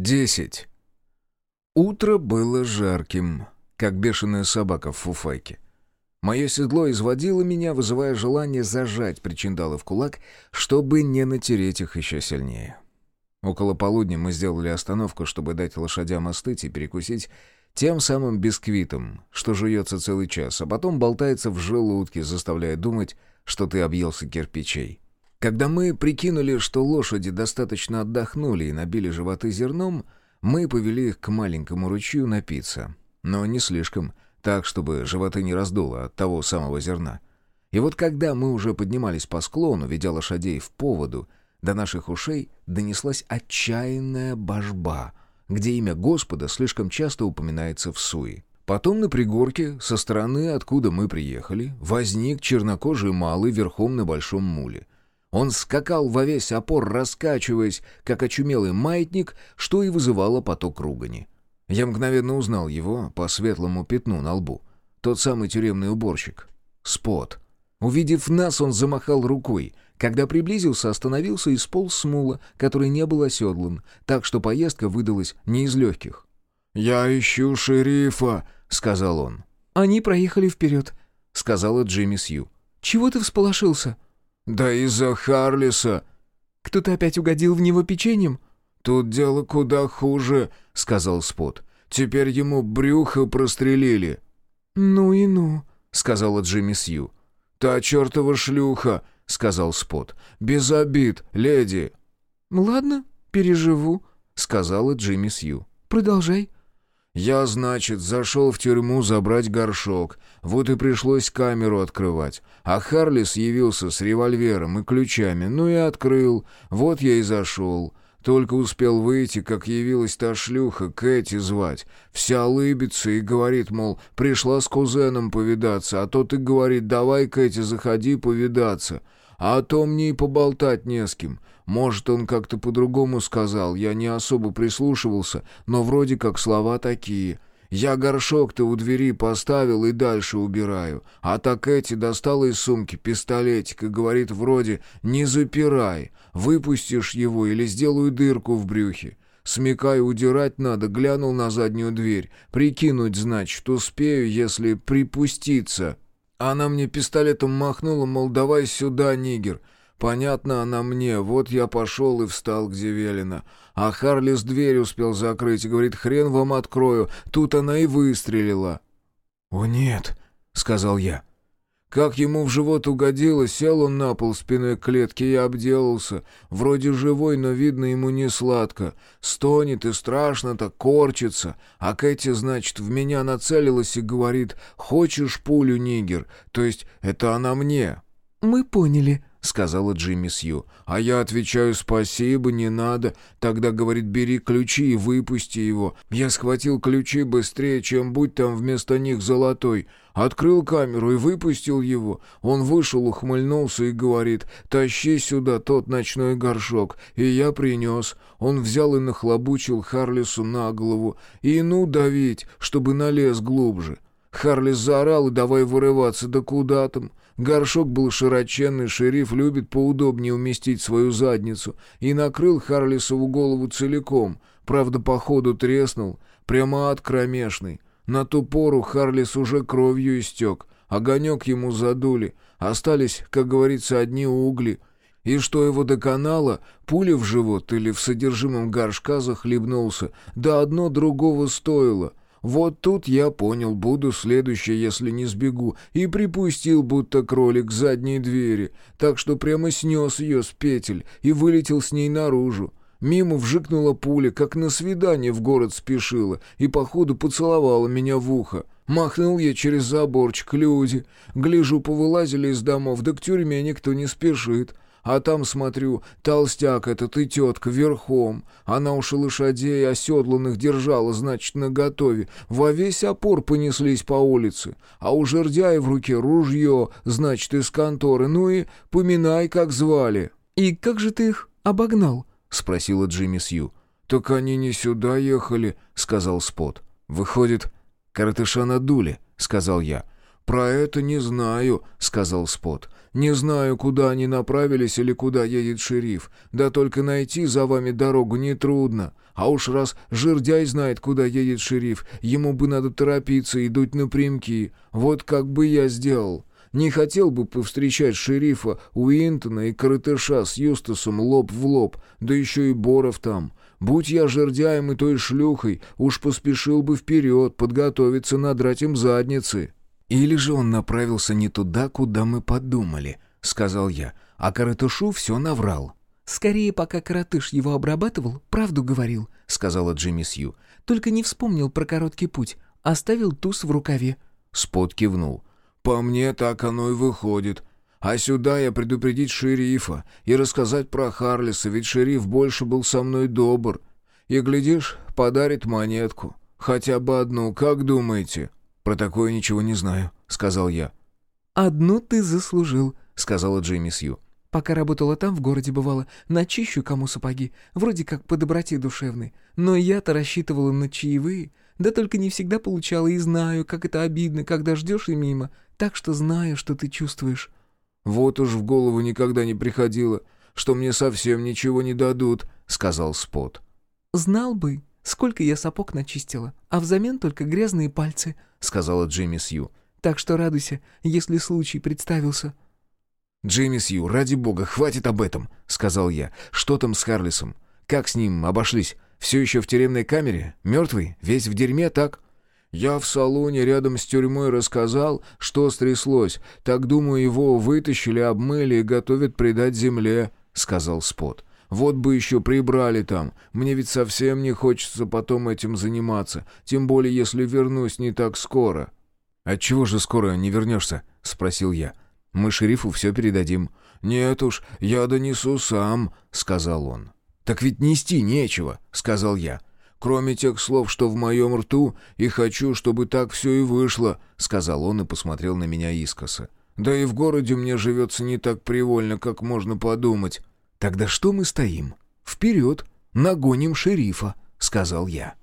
Десять. Утро было жарким, как бешеная собака в фуфайке. Мое седло изводило меня, вызывая желание зажать причиндалы в кулак, чтобы не натереть их еще сильнее. Около полудня мы сделали остановку, чтобы дать лошадям остыть и перекусить тем самым бисквитом, что жуется целый час, а потом болтается в желудке, заставляя думать, что ты объелся кирпичей. Когда мы прикинули, что лошади достаточно отдохнули и набили животы зерном, мы повели их к маленькому ручью напиться. Но не слишком, так, чтобы животы не раздуло от того самого зерна. И вот когда мы уже поднимались по склону, ведя лошадей в поводу, до наших ушей донеслась отчаянная божба, где имя Господа слишком часто упоминается в суе. Потом на пригорке, со стороны, откуда мы приехали, возник чернокожий малый верхом на большом муле — он скакал во весь опор, раскачиваясь, как очумелый маятник, что и вызывало поток ругани. Я мгновенно узнал его по светлому пятну на лбу. Тот самый тюремный уборщик. Спот. Увидев нас, он замахал рукой. Когда приблизился, остановился и сполз с мула, который не был оседлан, так что поездка выдалась не из легких. «Я ищу шерифа», — сказал он. «Они проехали вперед», — сказала Джимми Сью. «Чего ты всполошился?» «Да из-за Харлиса». «Кто-то опять угодил в него печеньем?» «Тут дело куда хуже», — сказал Спот. «Теперь ему брюхо прострелили». «Ну и ну», — сказала Джимми Сью. «Та чертова шлюха», — сказал Спот. «Без обид, леди». «Ладно, переживу», — сказала Джимми Сью. «Продолжай». Я, значит, зашел в тюрьму забрать горшок. Вот и пришлось камеру открывать. А Харлис явился с револьвером и ключами. Ну и открыл. Вот я и зашел. Только успел выйти, как явилась та шлюха, Кэти звать. Вся лыбится и говорит, мол, пришла с кузеном повидаться. А тот и говорит, давай, Кэти, заходи повидаться. А то мне и поболтать не с кем. Может, он как-то по-другому сказал, я не особо прислушивался, но вроде как слова такие. Я горшок-то у двери поставил и дальше убираю. А так эти достала из сумки пистолетик и говорит вроде «не запирай, выпустишь его или сделаю дырку в брюхе». Смекаю, удирать надо, глянул на заднюю дверь. Прикинуть, значит, успею, если припуститься. Она мне пистолетом махнула, мол, давай сюда, нигер. Понятно она мне, вот я пошел и встал, где велено. А Харлис дверь успел закрыть и говорит, хрен вам открою. Тут она и выстрелила. «О нет», — сказал я. Как ему в живот угодило, сел он на пол спиной клетки и обделался. Вроде живой, но видно ему не сладко. Стонет и страшно так корчится. А Кэти, значит, в меня нацелилась и говорит «Хочешь пулю, нигер?» То есть это она мне. «Мы поняли», — сказала Джимми Сью. А я отвечаю «спасибо, не надо». Тогда говорит «бери ключи и выпусти его». Я схватил ключи быстрее, чем будь там вместо них золотой. Открыл камеру и выпустил его. Он вышел, ухмыльнулся и говорит «тащи сюда тот ночной горшок». И я принес. Он взял и нахлобучил Харлису на голову. И ну давить, чтобы налез глубже. Харлис заорал и давай вырываться, да куда там. Горшок был широченный, шериф любит поудобнее уместить свою задницу, и накрыл Харлисову голову целиком, правда, по ходу треснул, прямо от кромешный. На ту пору Харлис уже кровью истек, огонек ему задули, остались, как говорится, одни угли. И что его доконало, пуля в живот или в содержимом горшка захлебнулся, да одно другого стоило — вот тут я понял, буду следующее, если не сбегу, и припустил, будто кролик к задней двери, так что прямо снес ее с петель и вылетел с ней наружу. Мимо вжикнула пуля, как на свидание в город спешила, и, походу, поцеловала меня в ухо. Махнул я через заборчик, люди. Гляжу, повылазили из домов, да к тюрьме никто не спешит. А там, смотрю, толстяк этот и тетка верхом. Она уж и лошадей оседланных держала, значит, наготове. Во весь опор понеслись по улице. А у жердяя в руке ружье, значит, из конторы. Ну и поминай, как звали. «И как же ты их обогнал?» — спросила Джимми Сью. «Так они не сюда ехали», — сказал Спот. «Выходит, коротыша надули», — сказал я. «Про это не знаю», — сказал Спот. Не знаю, куда они направились или куда едет шериф. Да только найти за вами дорогу нетрудно. А уж раз жердяй знает, куда едет шериф, ему бы надо торопиться и дуть напрямки. Вот как бы я сделал. Не хотел бы повстречать шерифа Уинтона и коротыша с Юстасом лоб в лоб, да еще и Боров там. Будь я жердяем и той шлюхой, уж поспешил бы вперед, подготовиться надрать им задницы». «Или же он направился не туда, куда мы подумали», — сказал я, а коротышу все наврал. «Скорее, пока коротыш его обрабатывал, правду говорил», — сказала Джимми Сью. «Только не вспомнил про короткий путь, оставил туз в рукаве». Спот кивнул. «По мне так оно и выходит. А сюда я предупредить шерифа и рассказать про Харлиса, ведь шериф больше был со мной добр. И, глядишь, подарит монетку. Хотя бы одну, как думаете?» «Про такое ничего не знаю», — сказал я. «Одну ты заслужил», — сказала Джейми Сью. «Пока работала там, в городе бывало, начищу кому сапоги, вроде как по доброте душевной. Но я-то рассчитывала на чаевые, да только не всегда получала и знаю, как это обидно, когда ждешь и мимо, так что знаю, что ты чувствуешь». «Вот уж в голову никогда не приходило, что мне совсем ничего не дадут», — сказал Спот. «Знал бы, сколько я сапог начистила, а взамен только грязные пальцы», — сказала Джимми Сью. «Так что радуйся, если случай представился». «Джимми Сью, ради бога, хватит об этом», — сказал я. «Что там с Харлисом? Как с ним обошлись? Все еще в тюремной камере? Мертвый? Весь в дерьме, так?» Я в салоне рядом с тюрьмой рассказал, что стряслось. Так, думаю, его вытащили, обмыли и готовят предать земле», — сказал Спот. «Вот бы еще прибрали там. Мне ведь совсем не хочется потом этим заниматься, тем более если вернусь не так скоро». «Отчего же скоро не вернешься?» — спросил я. «Мы шерифу все передадим». «Нет уж, я донесу сам», — сказал он. «Так ведь нести нечего», — сказал я кроме тех слов, что в моем рту, и хочу, чтобы так все и вышло», — сказал он и посмотрел на меня искоса. «Да и в городе мне живется не так привольно, как можно подумать». «Тогда что мы стоим? Вперед, нагоним шерифа», — сказал я.